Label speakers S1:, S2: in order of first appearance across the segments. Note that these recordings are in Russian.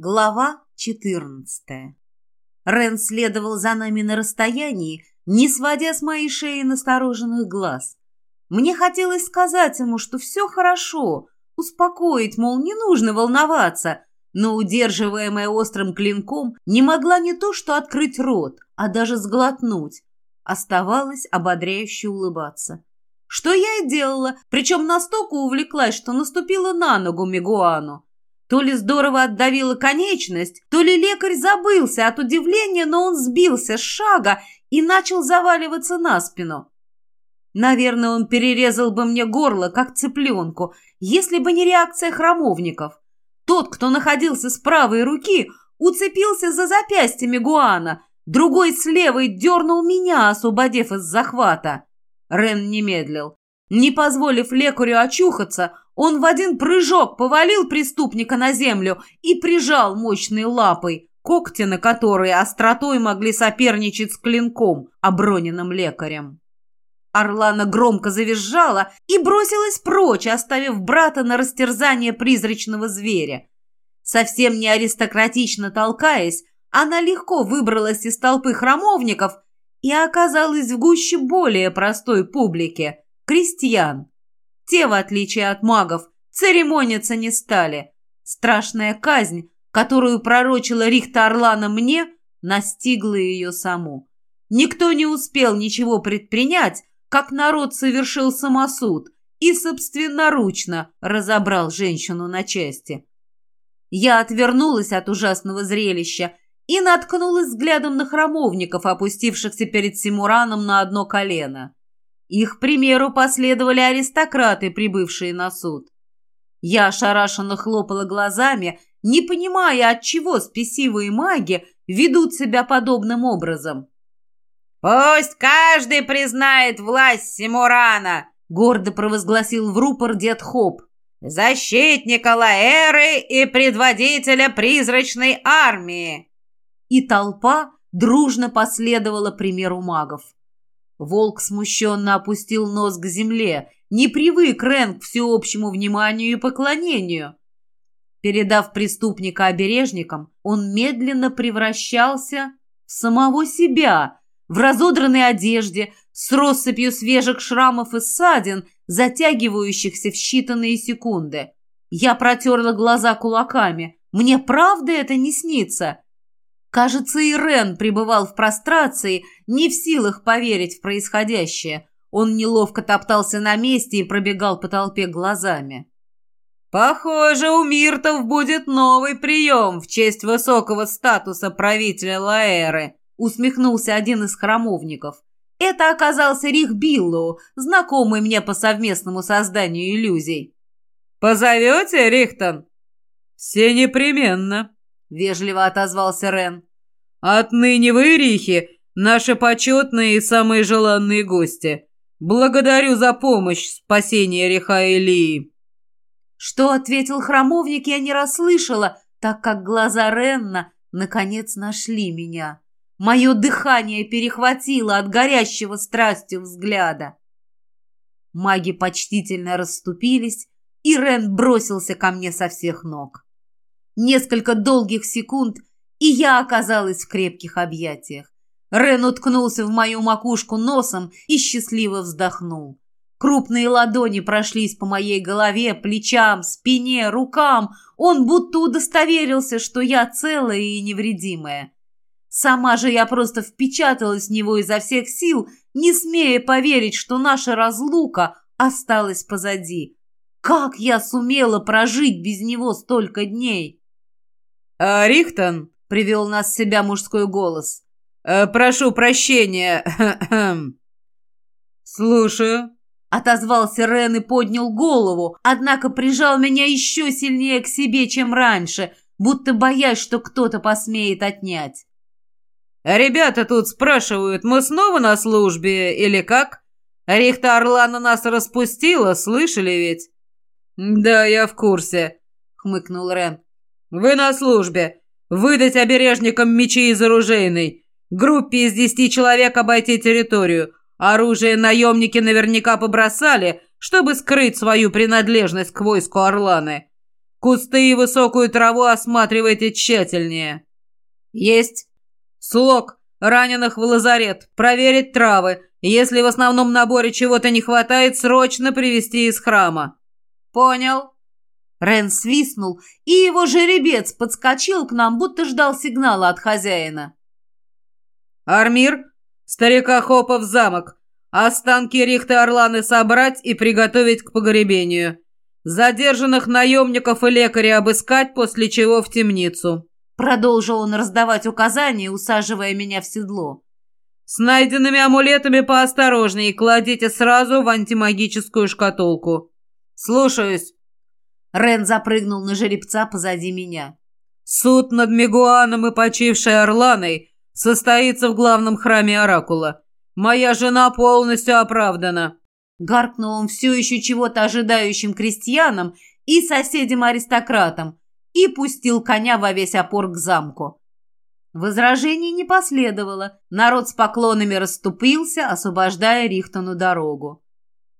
S1: Глава 14. Рен следовал за нами на расстоянии, не сводя с моей шеи настороженных глаз. Мне хотелось сказать ему, что все хорошо, успокоить, мол, не нужно волноваться, но, удерживаемая острым клинком, не могла не то что открыть рот, а даже сглотнуть. Оставалось ободряюще улыбаться. Что я и делала, причем настолько увлеклась, что наступила на ногу Мегуану. То ли здорово отдавила конечность, то ли лекарь забылся от удивления, но он сбился с шага и начал заваливаться на спину. Наверное, он перерезал бы мне горло, как цыпленку, если бы не реакция храмовников. Тот, кто находился с правой руки, уцепился за запястье Мегуана, другой с левой дернул меня, освободив из захвата. Рен не медлил. Не позволив лекарю очухаться, он в один прыжок повалил преступника на землю и прижал мощной лапой, когти на которые остротой могли соперничать с клинком, оброненным лекарем. Орлана громко завизжала и бросилась прочь, оставив брата на растерзание призрачного зверя. Совсем не аристократично толкаясь, она легко выбралась из толпы храмовников и оказалась в гуще более простой публики – крестьян. Те, в отличие от магов, церемониться не стали. Страшная казнь, которую пророчила Рихта Орлана мне, настигла ее саму. Никто не успел ничего предпринять, как народ совершил самосуд и собственноручно разобрал женщину на части. Я отвернулась от ужасного зрелища и наткнулась взглядом на храмовников, опустившихся перед Симураном на одно колено. Их примеру последовали аристократы, прибывшие на суд. Я ошарашенно хлопала глазами, не понимая, от чего спесивые маги ведут себя подобным образом.
S2: «Пусть каждый признает власть Симурана!» — гордо провозгласил в рупор дед Хоп. «Защитника Лаэры и предводителя призрачной армии!»
S1: И толпа дружно последовала примеру магов. Волк смущенно опустил нос к земле, не привык Рен к всеобщему вниманию и поклонению. Передав преступника обережникам, он медленно превращался в самого себя, в разодранной одежде, с россыпью свежих шрамов и ссадин, затягивающихся в считанные секунды. Я протерла глаза кулаками. Мне правда это не снится? Кажется, Ирен пребывал в прострации, не в силах поверить в происходящее. Он неловко топтался на месте и пробегал по толпе глазами.
S2: «Похоже, у Миртов будет новый прием в честь высокого статуса правителя Лаэры», усмехнулся один из храмовников. Это оказался Рих Биллоу, знакомый мне по совместному созданию иллюзий. «Позовете, Рихтон?»
S3: «Все непременно», —
S1: вежливо отозвался Рен.
S3: «Отныне вы, Рихи, наши почетные и самые желанные гости. Благодарю за помощь в спасении Риха Илии».
S1: Что ответил храмовник, я не расслышала, так как глаза Ренна наконец нашли меня. Мое дыхание перехватило от горящего страстью взгляда. Маги почтительно расступились, и Рен бросился ко мне со всех ног. Несколько долгих секунд, и я оказалась в крепких объятиях. Рен уткнулся в мою макушку носом и счастливо вздохнул. Крупные ладони прошлись по моей голове, плечам, спине, рукам. Он будто удостоверился, что я целая и невредимая. Сама же я просто впечаталась в него изо всех сил, не смея поверить, что наша разлука осталась позади. Как я сумела прожить без него столько дней?
S3: «А, «Рихтон», — привел нас в себя мужской голос. «Э, «Прошу прощения».
S1: «Слушаю», — отозвался Рен и поднял голову, однако прижал меня еще сильнее к себе, чем раньше, будто боясь, что кто-то посмеет отнять.
S3: «Ребята тут спрашивают, мы снова на службе или как? Рихта Орлана нас распустила, слышали ведь?» «Да, я в курсе», — хмыкнул Рен. «Вы на службе. Выдать обережникам мечи из оружейной. Группе из десяти человек обойти территорию. Оружие наемники наверняка побросали, чтобы скрыть свою принадлежность к войску Орланы. Кусты и высокую траву осматривайте тщательнее. Есть. Слог. Раненых в лазарет. Проверить травы. Если в основном наборе чего-то не хватает, срочно привезти из храма.
S2: Понял. Рен свистнул, и его жеребец подскочил к нам, будто ждал сигнала от хозяина.
S3: «Армир, старика Хопа в замок. Останки Рихты Орланы собрать и приготовить к погребению. Задержанных наемников и лекаря обыскать, после чего в темницу».
S2: Продолжил он раздавать указания, усаживая меня в седло.
S3: «С найденными амулетами поосторожнее, кладите сразу в антимагическую шкатулку. Слушаюсь».
S2: Рен запрыгнул на жеребца позади меня.
S3: «Суд над Мегуаном и почившей Орланой состоится в главном храме Оракула. Моя жена полностью оправдана».
S2: Гаркнул он все еще чего-то ожидающим крестьянам и соседям-аристократам и пустил коня во весь опор к замку. Возражений не последовало. Народ с поклонами расступился, освобождая Рихтону дорогу.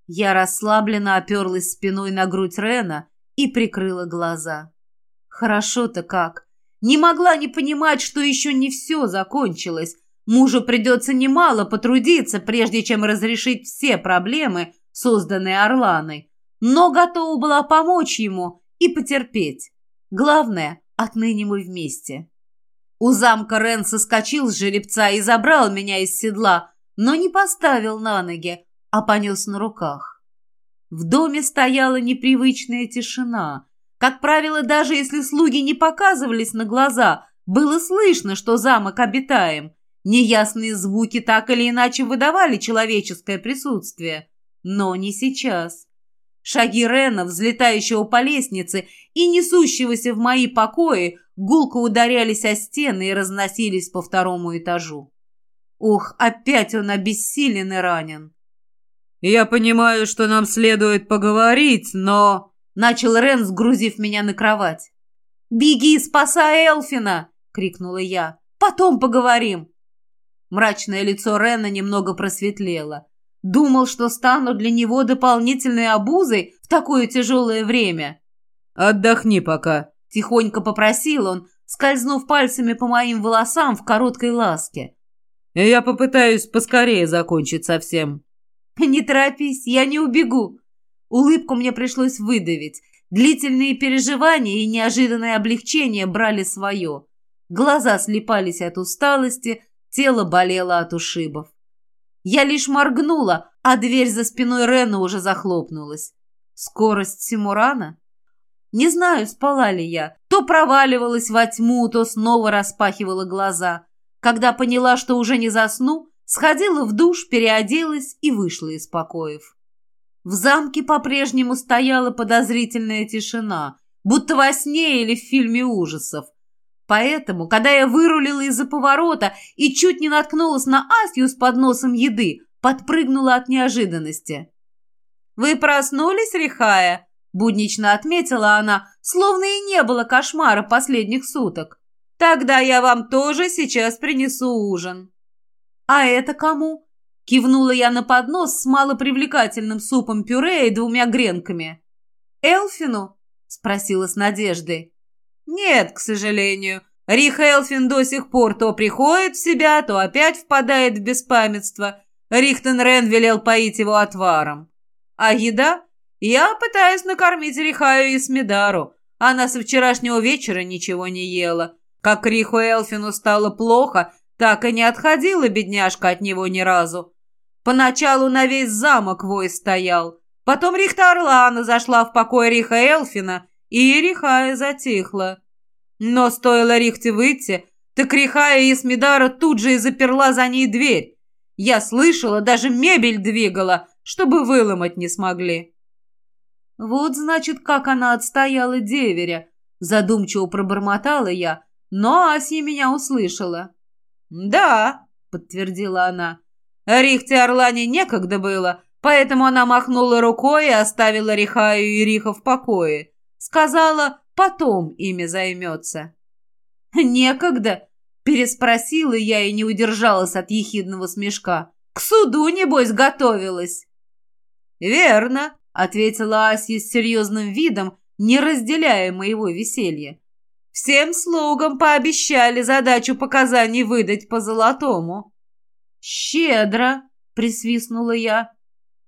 S2: Я расслабленно оперлась спиной на грудь Рена и прикрыла глаза. Хорошо-то как. Не могла не понимать, что еще не все закончилось. Мужу придется немало потрудиться, прежде чем разрешить все проблемы, созданные Орланой. Но готова была помочь ему и потерпеть. Главное, отныне мы вместе. У замка Рен соскочил с жеребца и забрал меня из седла, но не поставил на ноги, а понес на руках. В доме стояла непривычная тишина, как правило, даже если слуги не показывались на глаза, было слышно, что замок обитаем. Неясные звуки так или иначе выдавали человеческое присутствие. Но не сейчас. Шаги Рена, взлетающего по лестнице и несущегося в мои покои, гулко ударялись о стены и разносились по второму этажу. Ух, опять он обессилен и ранен.
S3: «Я понимаю, что нам следует поговорить, но...»
S2: Начал Рен, сгрузив меня на кровать. «Беги, спасай Элфина!» — крикнула я. «Потом поговорим!» Мрачное лицо Рена немного просветлело. Думал, что стану для него дополнительной обузой в такое тяжелое время.
S3: «Отдохни пока», —
S2: тихонько попросил он, скользнув пальцами по моим волосам в короткой ласке.
S3: «Я попытаюсь поскорее закончить совсем».
S2: «Не торопись, я не убегу», Улыбку мне пришлось выдавить. Длительные переживания и неожиданное облегчение брали свое. Глаза слепались от усталости, тело болело от ушибов. Я лишь моргнула, а дверь за спиной Рена уже захлопнулась. Скорость Симурана? Не знаю, спала ли я. То проваливалась во тьму, то снова распахивала глаза. Когда поняла, что уже не засну, сходила в душ, переоделась и вышла из покоев. В замке по-прежнему стояла подозрительная тишина, будто во сне или в фильме ужасов. Поэтому, когда я вырулила из-за поворота и чуть не наткнулась на Асью с подносом еды, подпрыгнула от неожиданности. «Вы проснулись, Рихая?» – буднично отметила она, словно и не было кошмара последних суток. «Тогда я вам тоже сейчас принесу ужин». «А это кому?» Кивнула я на поднос с малопривлекательным супом-пюре и двумя гренками. «Элфину?» – спросила с надеждой. «Нет, к сожалению. Рих Элфин до сих пор то приходит в себя, то опять впадает в беспамятство. Рихтен Рен велел поить его отваром. А еда? Я пытаюсь накормить Рихаю и Смидару. Она со вчерашнего вечера ничего не ела. Как Риху Элфину стало плохо, так и не отходила бедняжка от него ни разу. Поначалу на весь замок вой стоял. Потом Рихта Орлана зашла в покой Риха Элфина, и Рихая затихла. Но стоило Рихте выйти, так Рихая и Смидара тут же и заперла за ней дверь. Я слышала, даже мебель двигала, чтобы выломать не смогли. Вот, значит, как она отстояла деверя. Задумчиво пробормотала я, но Асья меня услышала. «Да», — подтвердила она, Рихте Орлане некогда было, поэтому она махнула рукой и оставила Рихаю и Риха в покое. Сказала, потом ими займется. «Некогда?» – переспросила я и не удержалась от ехидного смешка. «К суду, небось, готовилась?» «Верно», – ответила Асья с серьезным видом, не разделяя моего веселья. Всем слугам пообещали задачу показаний выдать по золотому. «Щедро!» — присвистнула я.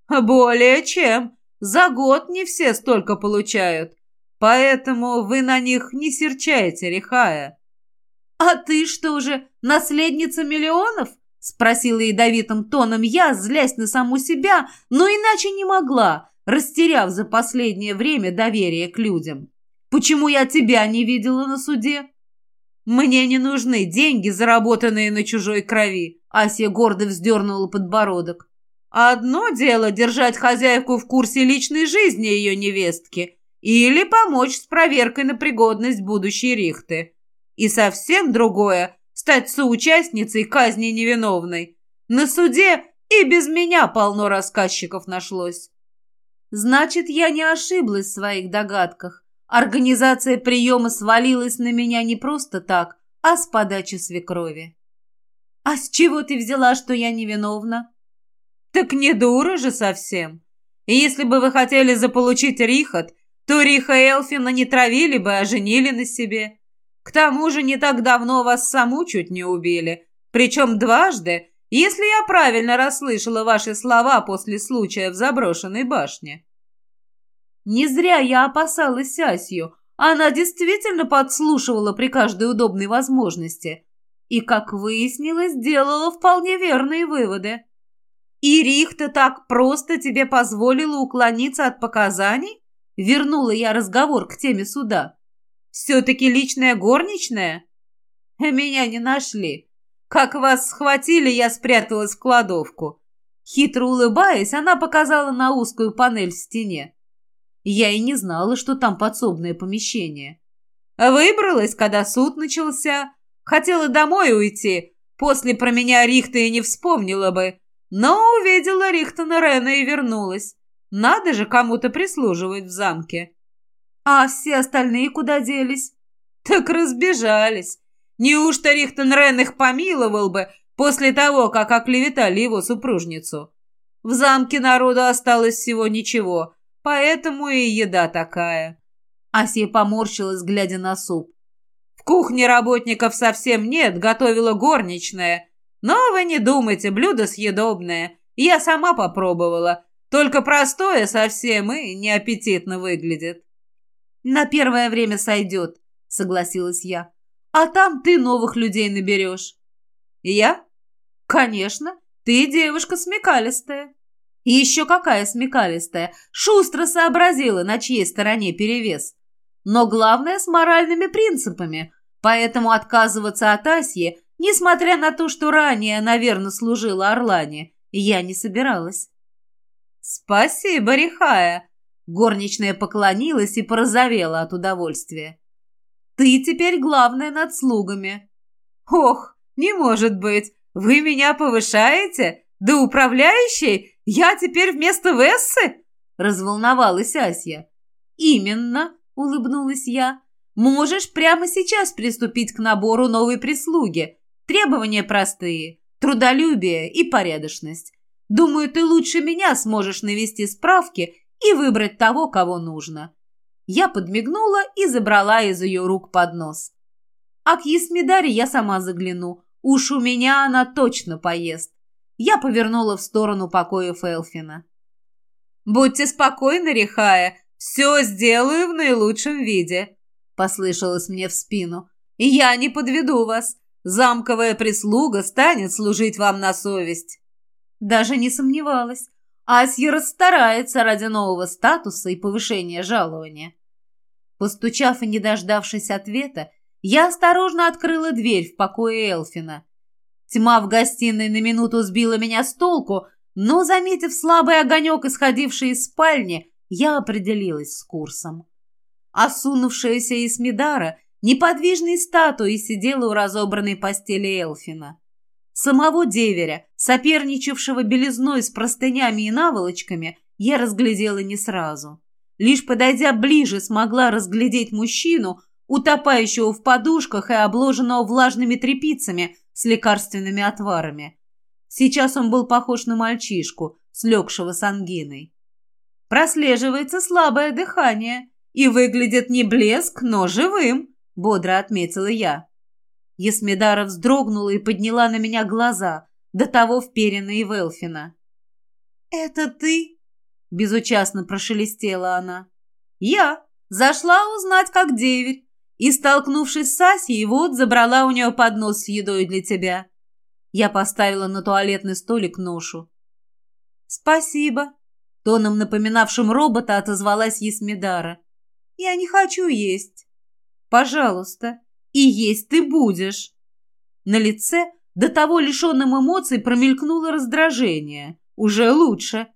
S2: «Более чем. За год не все столько получают. Поэтому вы на них не серчаете, Рихая». «А ты что же, наследница миллионов?» — спросила ядовитым тоном я, злясь на саму себя, но иначе не могла, растеряв за последнее время доверие к людям. «Почему я тебя не видела на суде?» «Мне не нужны деньги, заработанные на чужой крови», — Асия гордо вздернула подбородок. «Одно дело держать хозяйку в курсе личной жизни ее невестки или помочь с проверкой на пригодность будущей Рихты. И совсем другое — стать соучастницей казни невиновной. На суде и без меня полно рассказчиков нашлось». «Значит, я не ошиблась в своих догадках. Организация приема свалилась на меня не просто так, а с подачи свекрови. «А с чего ты взяла, что я невиновна?» «Так не дура же совсем. Если бы вы хотели заполучить Рихот, то Риха Элфина не травили бы, а женили на себе. К тому же не так давно вас саму чуть не убили, причем дважды, если я правильно расслышала ваши слова после случая в заброшенной башне». Не зря я опасалась Асью. Она действительно подслушивала при каждой удобной возможности. И, как выяснилось, делала вполне верные выводы. «И Рихта так просто тебе позволила уклониться от показаний?» Вернула я разговор к теме суда. «Все-таки личная горничная?» «Меня не нашли. Как вас схватили, я спряталась в кладовку». Хитро улыбаясь, она показала на узкую панель в стене. Я и не знала, что там подсобное помещение. Выбралась, когда суд начался. Хотела домой уйти. После про меня Рихта и не вспомнила бы. Но увидела Рихтона Рена и вернулась. Надо же кому-то прислуживать в замке. А все остальные куда делись? Так разбежались. Неужто Рихтон Рен их помиловал бы после того, как оклеветали его супружницу? В замке народу осталось всего ничего — Поэтому и еда такая. Асия поморщилась, глядя на суп. В кухне работников совсем нет, готовила горничная. Но вы не думайте, блюдо съедобное. Я сама попробовала. Только простое совсем и неаппетитно выглядит. На первое время сойдет, согласилась я. А там ты новых людей наберешь. Я? Конечно, ты девушка смекалистая. И еще какая смекалистая, шустро сообразила, на чьей стороне перевес. Но главное с моральными принципами, поэтому отказываться от Асьи, несмотря на то, что ранее, наверное, служила Орлане, я не собиралась. «Спасибо, Рихая!» Горничная поклонилась и порозовела от удовольствия. «Ты теперь главная над слугами». «Ох, не может быть! Вы меня повышаете? До управляющей? Я теперь вместо Вессы?» — разволновалась Асья. «Именно», — улыбнулась я. «Можешь прямо сейчас приступить к набору новой прислуги. Требования простые, трудолюбие и порядочность. Думаю, ты лучше меня сможешь навести справки и выбрать того, кого нужно». Я подмигнула и забрала из ее рук поднос. «А к Есмидаре я сама загляну. Уж у меня она точно поест. Я повернула в сторону покоев Элфина. «Будьте спокойны, Рихая, все сделаю в наилучшем виде», — послышалось мне в спину. «Я не подведу вас. Замковая прислуга станет служить вам на совесть». Даже не сомневалась. Асья расстарается ради нового статуса и повышения жалования. Постучав и не дождавшись ответа, я осторожно открыла дверь в покое Элфина. Тьма в гостиной на минуту сбила меня с толку, но, заметив слабый огонек, исходивший из спальни, я определилась с курсом. Осунувшаяся Исмидара неподвижной статуей сидела у разобранной постели Элфина. Самого деверя, соперничавшего белизной с простынями и наволочками, я разглядела не сразу. Лишь подойдя ближе, смогла разглядеть мужчину, утопающего в подушках и обложенного влажными тряпицами, с лекарственными отварами. Сейчас он был похож на мальчишку, слегшего с ангиной. Прослеживается слабое дыхание. И выглядит не блеск, но живым, бодро отметила я. Есмедара вздрогнула и подняла на меня глаза, до того вперенные в Элфина. «Это ты?» — безучастно прошелестела она. «Я зашла узнать, как деверь, и, столкнувшись с Асей, вот забрала у нее поднос с едой для тебя». Я поставила на туалетный столик ношу. «Спасибо», — тоном напоминавшим робота отозвалась Есмидара. «Я не хочу есть». «Пожалуйста, и есть ты будешь». На лице, до того лишенным эмоций, промелькнуло раздражение. Уже лучше.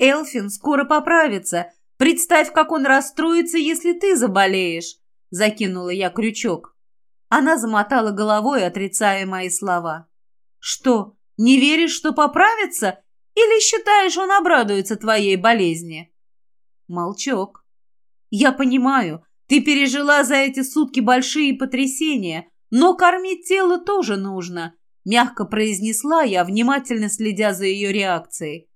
S2: Элфин скоро поправится. Представь, как он расстроится, если ты заболеешь. Закинула я крючок. Она замотала головой, отрицая мои слова. Что, не веришь, что поправится? Или считаешь, он обрадуется твоей болезни? Молчок. Я понимаю, ты пережила за эти сутки большие потрясения, но кормить тело тоже нужно, мягко произнесла я, внимательно следя за ее реакцией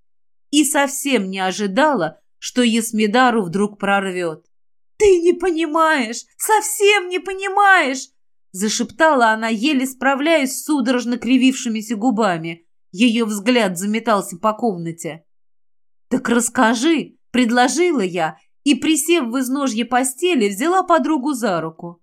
S2: и совсем не ожидала, что Есмидару вдруг прорвет. «Ты не понимаешь! Совсем не понимаешь!» Зашептала она, еле справляясь с судорожно кривившимися губами. Ее взгляд заметался по комнате. «Так расскажи!» — предложила я и, присев в изножье постели, взяла подругу за руку.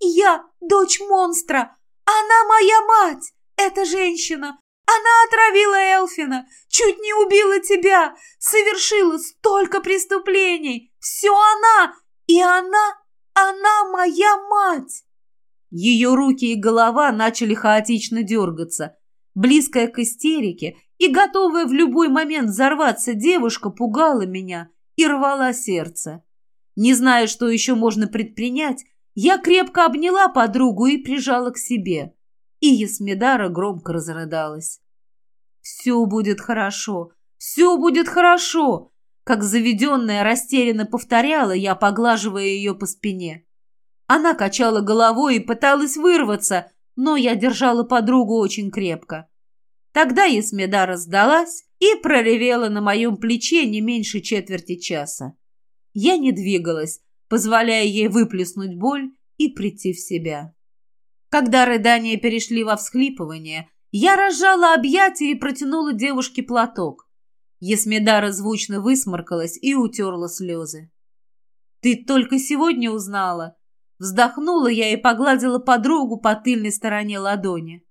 S2: «Я дочь монстра! Она моя мать! Эта женщина! Она отравила Элфина, чуть не убила тебя, совершила столько преступлений. Все она, и она, она моя мать. Ее руки и голова начали хаотично дергаться. Близкая к истерике и готовая в любой момент взорваться девушка пугала меня и рвала сердце. Не зная, что еще можно предпринять, я крепко обняла подругу и прижала к себе и Есмедара громко разрыдалась. «Все будет хорошо, все будет хорошо!» Как заведенная растерянно повторяла я, поглаживая ее по спине. Она качала головой и пыталась вырваться, но я держала подругу очень крепко. Тогда Есмедара сдалась и проревела на моем плече не меньше четверти часа. Я не двигалась, позволяя ей выплеснуть боль и прийти в себя. Когда рыдания перешли во всхлипывание, я разжала объятия и протянула девушке платок. Есмедара звучно высморкалась и утерла слезы. «Ты только сегодня узнала?» Вздохнула я и погладила подругу по тыльной стороне ладони.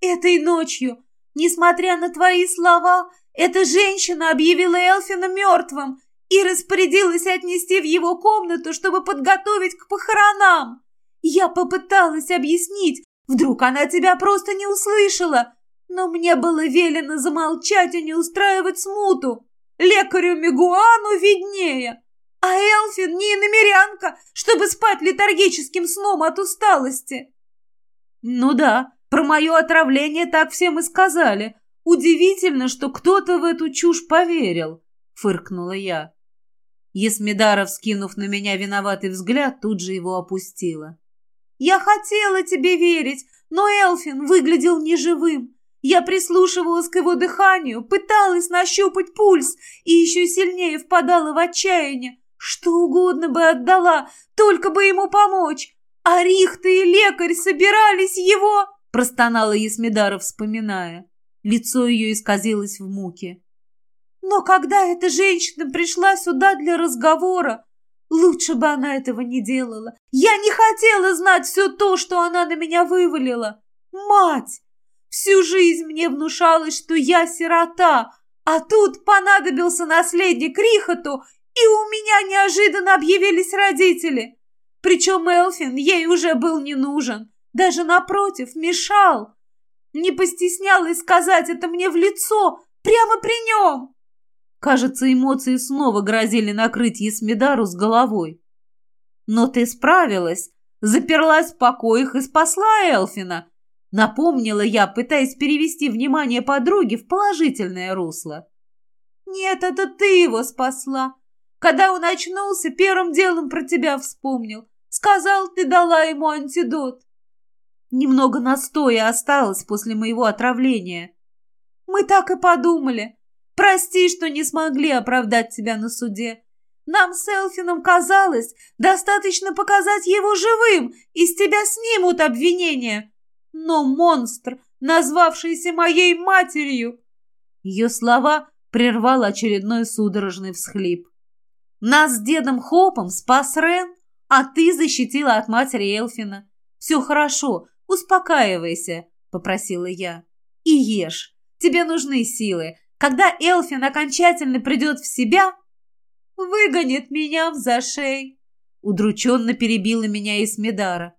S2: «Этой ночью, несмотря на твои слова, эта женщина объявила Элфина мертвым и распорядилась отнести в его комнату, чтобы подготовить к похоронам. Я попыталась объяснить, вдруг она тебя просто не услышала, но мне было велено замолчать и не устраивать смуту. Лекарю Мигуану виднее. А Элфин не иномерянка, чтобы спать летаргическим сном от усталости. Ну да, про мое отравление так всем и сказали. Удивительно, что кто-то в эту чушь поверил, фыркнула я. Есмидара, вскинув на меня виноватый взгляд, тут же его опустила. Я хотела тебе верить, но Элфин выглядел неживым. Я прислушивалась к его дыханию, пыталась нащупать пульс и еще сильнее впадала в отчаяние. Что угодно бы отдала, только бы ему помочь. А Рихта и лекарь собирались его... Простонала Есмидара, вспоминая. Лицо ее исказилось в муке. Но когда эта женщина пришла сюда для разговора, Лучше бы она этого не делала. Я не хотела знать все то, что она на меня вывалила. Мать! Всю жизнь мне внушалось, что я сирота, а тут понадобился наследник Рихоту, и у меня неожиданно объявились родители. Причем Элфин ей уже был не нужен, даже напротив, мешал. Не постеснялась сказать это мне в лицо, прямо при нем. Кажется, эмоции снова грозили накрыть Есмидару с головой. «Но ты справилась, заперлась в покоях и спасла Элфина», напомнила я, пытаясь перевести внимание подруги в положительное русло. «Нет, это ты его спасла. Когда он очнулся, первым делом про тебя вспомнил. Сказал, ты дала ему антидот. Немного настоя осталось после моего отравления. Мы так и подумали. Прости, что не смогли оправдать тебя на суде.
S1: Нам с Элфином казалось, достаточно показать его живым, и с тебя снимут обвинения. Но монстр, назвавшийся моей матерью...» Ее слова прервал очередной судорожный всхлип. «Нас с дедом Хопом спас Рен, а ты защитила от матери Элфина. Все хорошо, успокаивайся», — попросила я. «И ешь. Тебе нужны силы. Когда Элфин окончательно придет в себя, выгонит меня в зашей. Удрученно перебила меня Исмедара.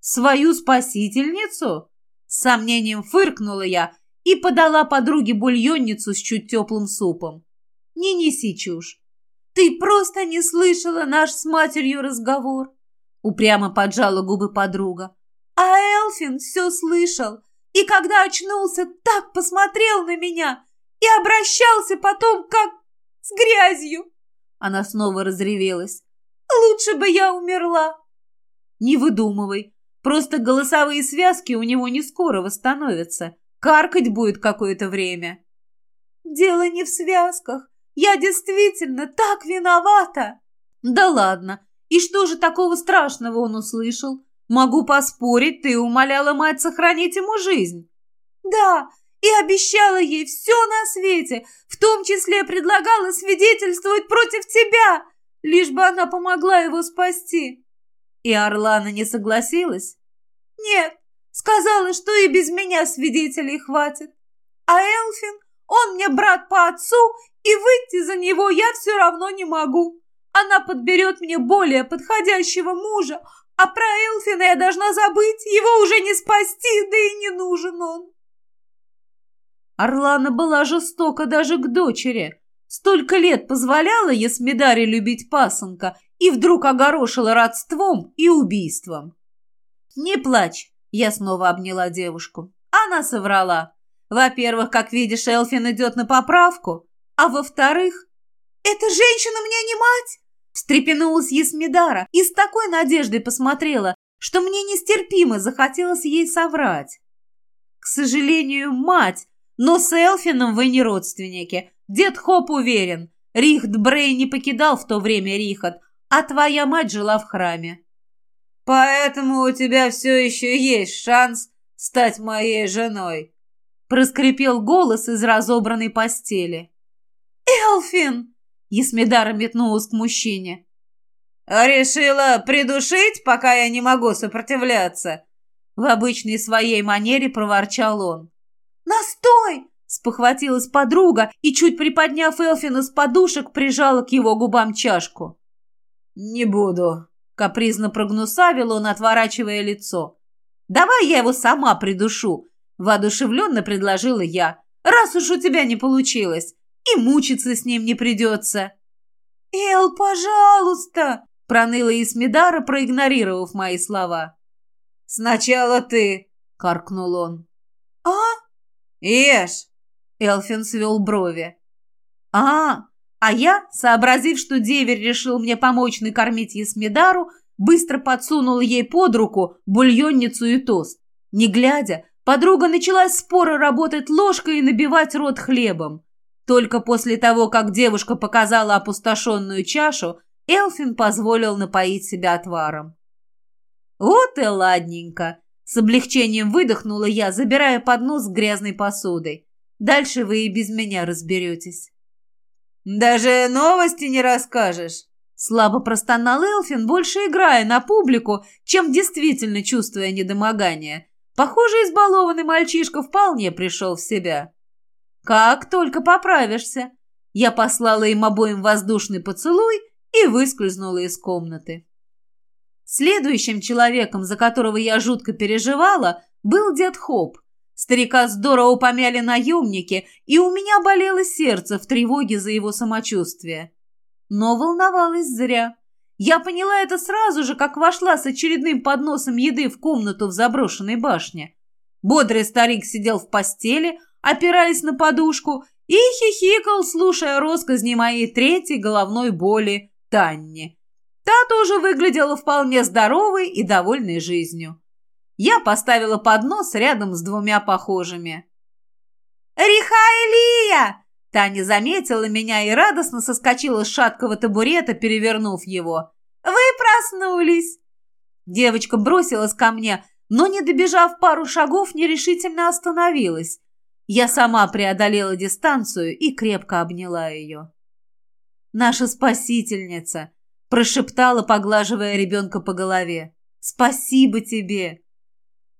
S1: Свою спасительницу? С сомнением фыркнула я и подала подруге бульонницу с чуть теплым супом. Не неси чушь. Ты просто не слышала наш с матерью разговор. Упрямо поджала губы подруга. А Элфин все слышал. И когда очнулся, так посмотрел на меня и обращался потом как с грязью. Она снова разревелась. «Лучше бы я умерла!» «Не выдумывай. Просто голосовые связки у него не скоро восстановятся. Каркать будет какое-то время». «Дело не в связках. Я действительно так виновата!» «Да ладно. И что же такого страшного он услышал? Могу поспорить, ты умоляла мать сохранить ему жизнь». «Да, и обещала ей все на свете, в том числе предлагала свидетельствовать против тебя, лишь бы она помогла его спасти. И Орлана не согласилась? Нет, сказала, что и без меня свидетелей хватит. А Элфин, он мне брат по отцу, и выйти за него я все равно не могу. Она подберет мне более подходящего мужа, а про Элфина я должна забыть, его уже не спасти, да и не нужен он. Орлана была жестока даже к дочери. Столько лет позволяла Ясмидаре любить пасынка и вдруг огорошила родством и убийством. «Не плачь», — я снова обняла девушку. Она соврала. Во-первых, как видишь, Элфин идет на поправку, а во-вторых, «Эта женщина мне не мать!» Встрепенулась Ясмидара и с такой надеждой посмотрела, что мне нестерпимо захотелось ей соврать. К сожалению, мать, но с Элфином вы не родственники. Дед Хоп уверен. Рихт Брей не покидал в то время Рихот, а твоя мать жила в храме. Поэтому у тебя все еще есть шанс стать моей женой. Проскрипел голос из разобранной постели. «Элфин!» Есмидара метнулась к мужчине. «Решила придушить, пока я не могу сопротивляться?» В обычной своей манере проворчал он. «Настой!» – спохватилась подруга и, чуть приподняв Элфина с подушек, прижала к его губам чашку. «Не буду», – капризно прогнусавил он, отворачивая лицо. «Давай я его сама придушу», – воодушевленно предложила я. «Раз уж у тебя не получилось, и мучиться с ним не придется». «Эл, пожалуйста!» – проныла Исмидара, проигнорировав мои слова. «Сначала ты!» – каркнул он. «А?» «Ешь!» Элфин свел брови. «А, а я, сообразив, что деверь решил мне помочь накормить Есмидару, быстро подсунул ей под руку бульонницу и тост. Не глядя, подруга начала споро работать ложкой и набивать рот хлебом. Только после того, как девушка показала опустошенную чашу, Элфин позволил напоить себя отваром. «Вот и ладненько!» С облегчением выдохнула я, забирая поднос с грязной посудой. Дальше вы и без меня разберетесь. «Даже новости не расскажешь?» Слабо простонал Элфин, больше играя на публику, чем действительно чувствуя недомогание. Похоже, избалованный мальчишка вполне пришел в себя. «Как только поправишься!» Я послала им обоим воздушный поцелуй и выскользнула из комнаты. Следующим человеком, за которого я жутко переживала, был дед Хоп. Старика здорово помяли наемники, и у меня болело сердце в тревоге за его самочувствие. Но волновалась зря. Я поняла это сразу же, как вошла с очередным подносом еды в комнату в заброшенной башне. Бодрый старик сидел в постели, опираясь на подушку, и хихикал, слушая росказни моей третьей головной боли Танни. Та тоже выглядела вполне здоровой и довольной жизнью. Я поставила поднос рядом с двумя похожими. «Риха Илия!» Таня заметила меня и радостно соскочила с шаткого табурета, перевернув его. «Вы проснулись!» Девочка бросилась ко мне, но, не добежав пару шагов, нерешительно остановилась. Я сама преодолела дистанцию и крепко обняла ее. «Наша спасительница!» – прошептала, поглаживая ребенка по голове. «Спасибо тебе!»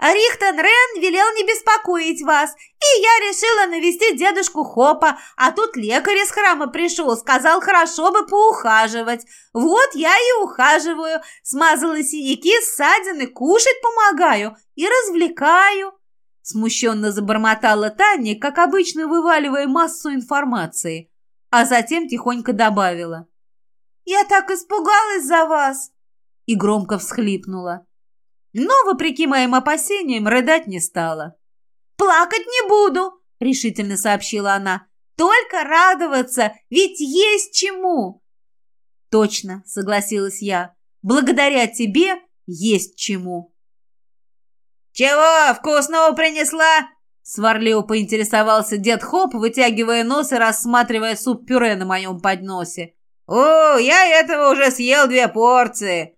S2: Рихтон Рен велел не беспокоить вас, и я решила навестить дедушку Хопа, а тут лекарь из храма пришел, сказал, хорошо бы поухаживать. Вот я и ухаживаю, смазала синяки, ссадины, кушать помогаю и развлекаю.
S1: Смущенно забормотала Таня, как обычно вываливая массу информации, а затем тихонько добавила.
S2: «Я так испугалась за вас!»
S1: и громко всхлипнула но, вопреки моим опасениям, рыдать не стала.
S2: «Плакать не буду», — решительно сообщила она. «Только радоваться, ведь есть чему».
S1: «Точно», — согласилась я. «Благодаря тебе есть чему».
S3: «Чего вкусного принесла?»
S1: Сварливо поинтересовался дед Хоп, вытягивая нос и рассматривая суп-пюре на моем подносе.
S3: «О, я этого уже съел две порции!»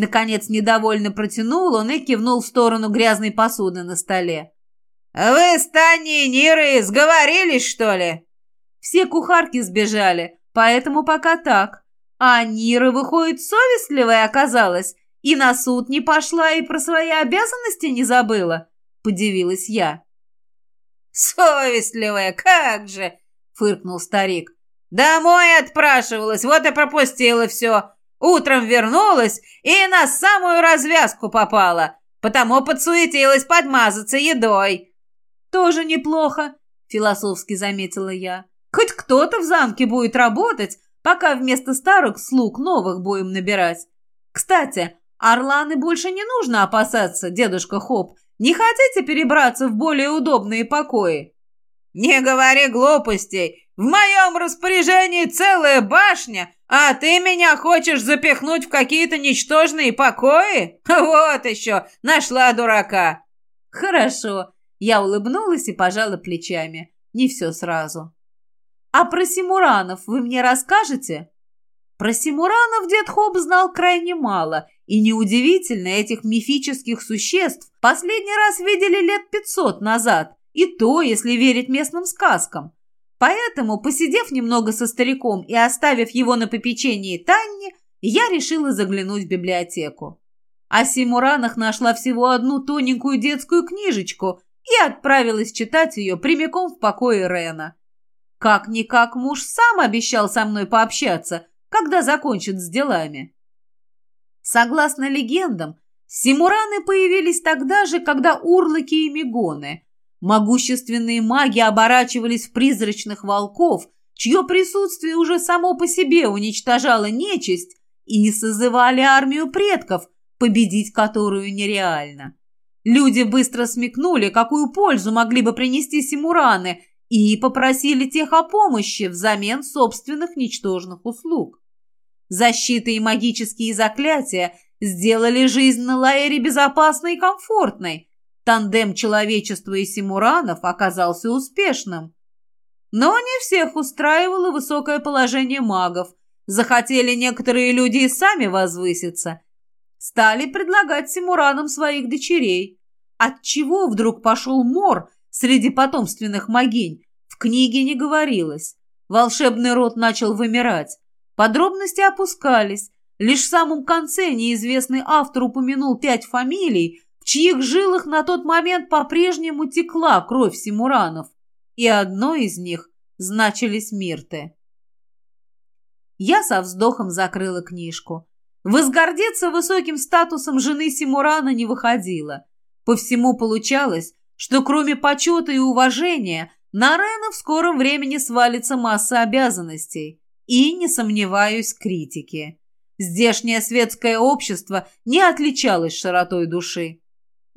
S1: Наконец недовольно протянул он и кивнул в сторону грязной посуды на столе.
S3: «Вы с Таней Нирой сговорились, что ли?»
S1: «Все кухарки сбежали, поэтому пока так. А Нира, выходит, совестливая оказалась и на суд не пошла и про свои обязанности не забыла?» – подивилась я.
S3: «Совестливая, как же!» – фыркнул старик. «Домой отпрашивалась, вот и пропустила все. Утром вернулась и на самую развязку попала, потому подсуетилась подмазаться едой».
S1: «Тоже неплохо», — философски заметила я. «Хоть кто-то в замке будет работать, пока вместо старых слуг новых будем набирать. Кстати, Орланы больше не нужно опасаться, дедушка Хоп. Не хотите перебраться в более удобные покои?»
S3: «Не говори глупостей. В моем распоряжении целая башня, а ты меня хочешь запихнуть в какие-то ничтожные покои? Вот еще, нашла дурака!»
S1: «Хорошо», — я улыбнулась и пожала плечами. Не все сразу. «А про Симуранов вы мне расскажете?» Про Симуранов дед Хоб знал крайне мало, и неудивительно, этих мифических существ последний раз видели лет пятьсот назад, и то, если верить местным сказкам. Поэтому, посидев немного со стариком и оставив его на попечении Танни, я решила заглянуть в библиотеку. О Симуранах нашла всего одну тоненькую детскую книжечку и отправилась читать ее прямиком в покое Рена. Как-никак муж сам обещал со мной пообщаться, когда закончит с делами. Согласно легендам, Симураны появились тогда же, когда урлыки и мигоны – Могущественные маги оборачивались в призрачных волков, чье присутствие уже само по себе уничтожало нечисть, и созывали армию предков, победить которую нереально. Люди быстро смекнули, какую пользу могли бы принести симураны, и попросили тех о помощи взамен собственных ничтожных услуг. Защита и магические заклятия сделали жизнь на Лаэре безопасной и комфортной, Тандем человечества и симуранов оказался успешным. Но не всех устраивало высокое положение магов. Захотели некоторые люди и сами возвыситься. Стали предлагать симуранам своих дочерей. Отчего вдруг пошел мор среди потомственных могинь, в книге не говорилось. Волшебный род начал вымирать. Подробности опускались. Лишь в самом конце неизвестный автор упомянул пять фамилий, чьих жилах на тот момент по-прежнему текла кровь симуранов, и одной из них значились Мирты. Я со вздохом закрыла книжку. Возгордиться высоким статусом жены Симурана не выходило. По всему получалось, что кроме почета и уважения на Рена в скором времени свалится масса обязанностей. И, не сомневаюсь, критики. Здешнее светское общество не отличалось широтой души.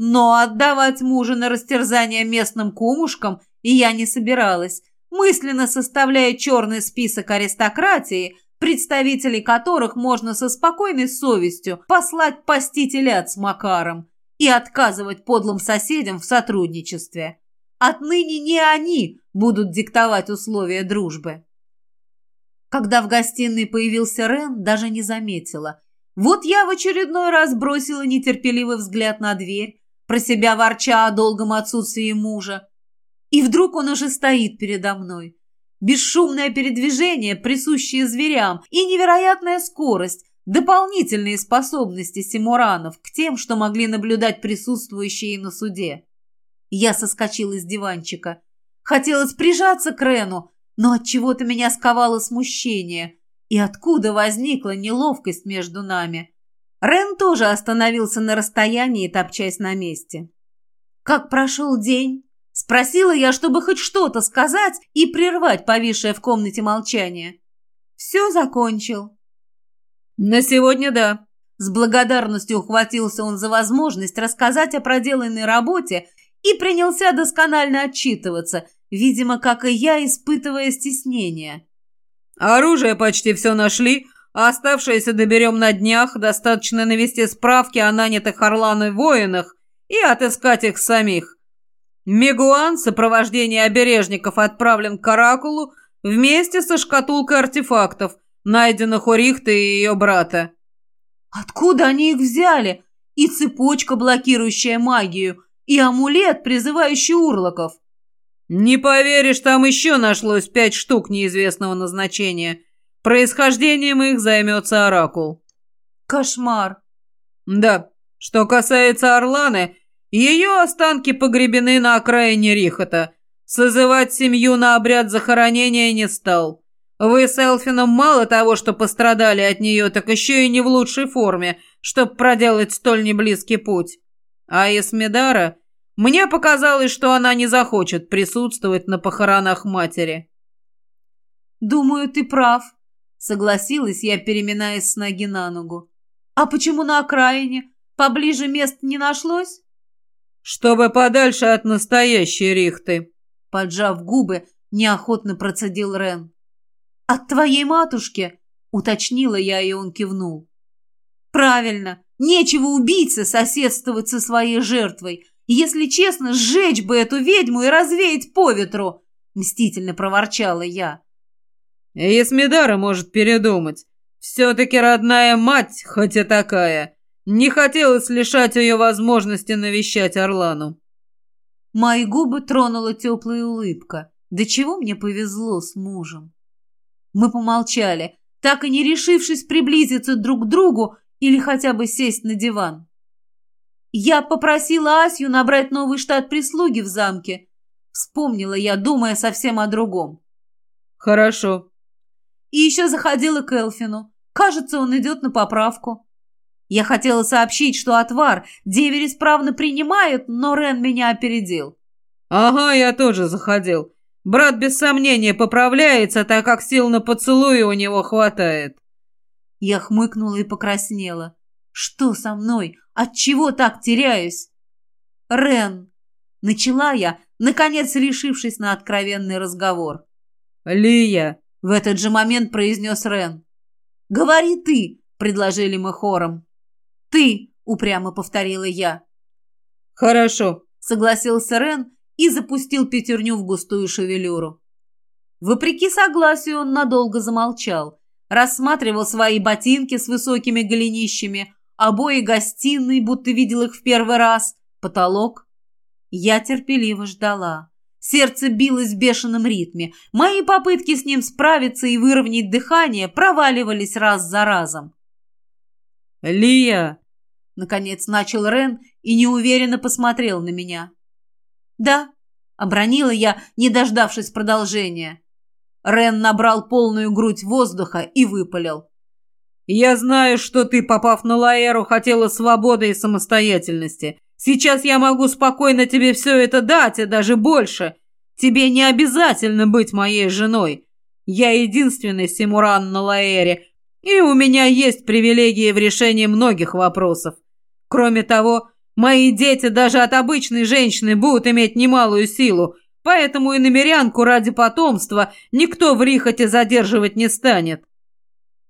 S1: Но отдавать мужа на растерзание местным кумушкам я не собиралась, мысленно составляя черный список аристократии, представителей которых можно со спокойной совестью послать пасти телят с Макаром и отказывать подлым соседям в сотрудничестве. Отныне не они будут диктовать условия дружбы. Когда в гостиной появился Рен, даже не заметила. Вот я в очередной раз бросила нетерпеливый взгляд на дверь, про себя ворча о долгом отсутствии мужа. И вдруг он уже стоит передо мной. Бесшумное передвижение, присущее зверям, и невероятная скорость, дополнительные способности симуранов к тем, что могли наблюдать присутствующие на суде. Я соскочила с диванчика. Хотелось прижаться к Рену, но от чего то меня сковало смущение. И откуда возникла неловкость между нами? Рен тоже остановился на расстоянии, топчась на месте. «Как прошел день?» Спросила я, чтобы хоть что-то сказать и прервать повисшее в комнате молчание. «Все закончил».
S3: «На сегодня да».
S1: С благодарностью ухватился он за возможность рассказать о проделанной работе и принялся досконально отчитываться, видимо, как и я, испытывая стеснение.
S3: «Оружие почти все нашли, а оставшееся доберем на днях, достаточно навести справки о нанятых Орланой воинах и отыскать их самих. Мегуан в сопровождении обережников отправлен к Оракулу вместе со шкатулкой артефактов, найденных у Рихты и ее брата».
S1: «Откуда они их взяли? И цепочка, блокирующая магию, и амулет, призывающий урлоков?»
S3: «Не поверишь, там еще нашлось пять штук неизвестного назначения. Происхождением их займется Оракул».
S1: «Кошмар».
S3: «Да. Что касается Орланы, ее останки погребены на окраине Рихота. Созывать семью на обряд захоронения не стал. Вы с Элфином мало того, что пострадали от нее, так еще и не в лучшей форме, чтобы проделать столь неблизкий путь. А Эсмедара... Мне показалось, что она не захочет присутствовать на похоронах матери.
S1: «Думаю, ты прав», — согласилась я, переминаясь с ноги на ногу. «А почему на окраине? Поближе мест не нашлось?»
S3: «Чтобы подальше от настоящей рихты», —
S1: поджав губы, неохотно процедил Рен. «От твоей матушки?» — уточнила я, и он кивнул. «Правильно, нечего убийце соседствовать со своей жертвой. Если честно, сжечь бы эту ведьму и развеять по ветру!» — мстительно проворчала я.
S3: «Есмидара может передумать. Все-таки родная мать, хоть и такая, не хотелось лишать ее возможности навещать Орлану.
S1: Мои губы тронула теплая улыбка. Да чего мне повезло с мужем. Мы помолчали, так и не решившись приблизиться друг к другу или хотя бы сесть на диван. Я попросила Асью набрать новый штат прислуги в замке. Вспомнила я, думая совсем о другом.
S3: Хорошо.
S1: И еще заходила к Элфину. Кажется, он идет на поправку. Я хотела сообщить, что отвар деверь исправно принимает, но Рен меня опередил.
S3: «Ага, я тоже заходил. Брат без сомнения поправляется, так как сил на поцелуи у него хватает».
S1: Я хмыкнула и покраснела. «Что со мной? Отчего так теряюсь?» «Рен!» — начала я, наконец решившись на откровенный разговор.
S3: «Лия!»
S1: — в этот же момент произнес Рен. «Говори ты!» — предложили мы хором. «Ты!» — упрямо повторила я.
S3: «Хорошо», —
S1: согласился Рен и запустил пятерню в густую шевелюру. Вопреки согласию он надолго замолчал, рассматривал свои ботинки с высокими голенищами, обои гостиной, будто видел их в первый раз, потолок. Я терпеливо ждала. Сердце билось в бешеном ритме. Мои попытки с ним справиться и выровнять дыхание проваливались раз за разом.
S3: «Лия!»
S1: Наконец начал Рен и неуверенно посмотрел на меня. «Да», — обронила я, не дождавшись продолжения. Рен набрал полную грудь воздуха и выпалил.
S3: «Я знаю, что ты, попав на Лаэру, хотела свободы и самостоятельности. Сейчас я могу спокойно тебе все это дать, и даже больше. Тебе не обязательно быть моей женой. Я единственный Симуран на Лаэре, и у меня есть привилегии в решении многих вопросов. Кроме того, мои дети даже от обычной женщины будут иметь немалую силу, поэтому и намерянку ради потомства никто в Рихоте задерживать не станет.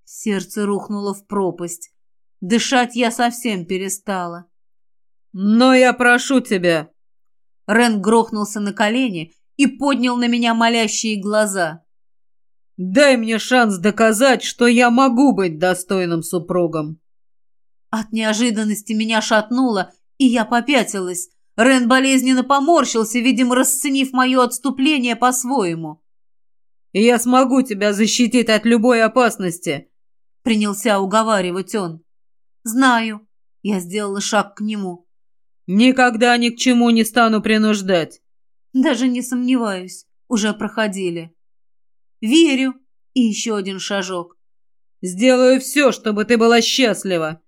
S1: Сердце рухнуло в пропасть. Дышать я совсем перестала.
S3: Но я прошу тебя.
S1: Рен грохнулся на колени и поднял на меня молящие глаза.
S3: «Дай мне шанс доказать, что я могу быть достойным супругом».
S1: От неожиданности меня шатнуло, и я попятилась. Рен болезненно поморщился, видимо, расценив мое отступление по-своему.
S3: «Я смогу тебя защитить от любой опасности», — принялся уговаривать он.
S1: «Знаю». Я сделала шаг к нему.
S3: «Никогда ни к чему не стану принуждать».
S1: «Даже не сомневаюсь. Уже проходили». «Верю». И еще один шажок.
S3: «Сделаю все, чтобы ты была счастлива».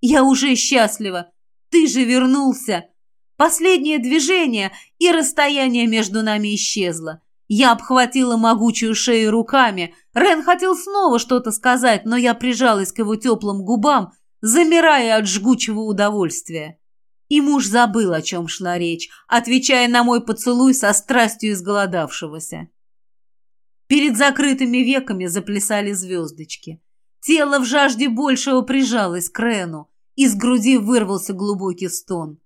S1: «Я уже счастлива. Ты же вернулся». Последнее движение, и расстояние между нами исчезло. Я обхватила могучую шею руками. Рен хотел снова что-то сказать, но я прижалась к его теплым губам, замирая от жгучего удовольствия. И муж забыл, о чем шла речь, отвечая на мой поцелуй со страстью изголодавшегося. Перед закрытыми веками заплясали звездочки. Тело в жажде большего прижалось к Рену. Из груди вырвался глубокий стон.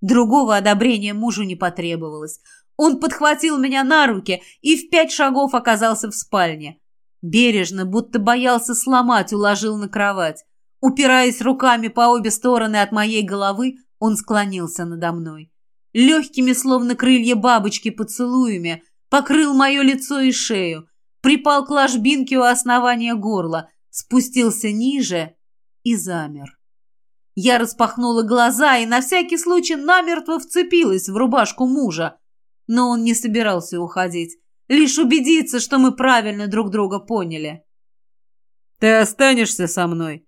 S1: Другого одобрения мужу не потребовалось. Он подхватил меня на руки и в пять шагов оказался в спальне. Бережно, будто боялся сломать, уложил на кровать. Упираясь руками по обе стороны от моей головы, он склонился надо мной. Легкими, словно крылья бабочки, поцелуями покрыл мое лицо и шею, припал к ложбинке у основания горла, спустился ниже и замер. Я распахнула глаза и на всякий случай намертво вцепилась в рубашку мужа, но он не собирался уходить, лишь убедиться, что мы правильно друг друга поняли.
S3: «Ты останешься со мной?»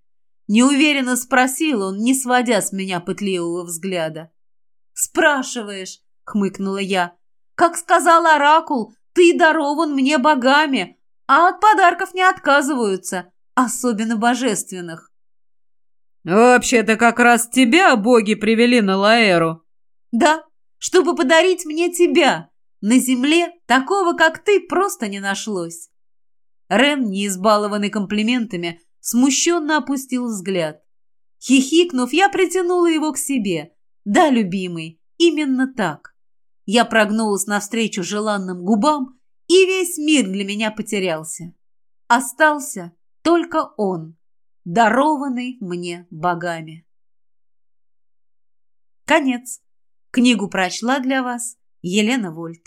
S1: Неуверенно спросил он, не сводя с меня пытливого взгляда. «Спрашиваешь?» — хмыкнула я. «Как сказал Оракул, ты дарован мне богами, а от подарков не отказываются, особенно божественных».
S3: «Вообще-то как раз тебя боги привели на Лаэру».
S1: «Да, чтобы подарить мне тебя. На земле такого, как ты, просто не нашлось». Рен, не избалованный комплиментами, смущенно опустил взгляд. Хихикнув, я притянула его к себе. Да, любимый, именно так. Я прогнулась навстречу желанным губам, и весь мир для меня потерялся. Остался только он, дарованный мне богами. Конец. Книгу прочла для вас Елена Вольт.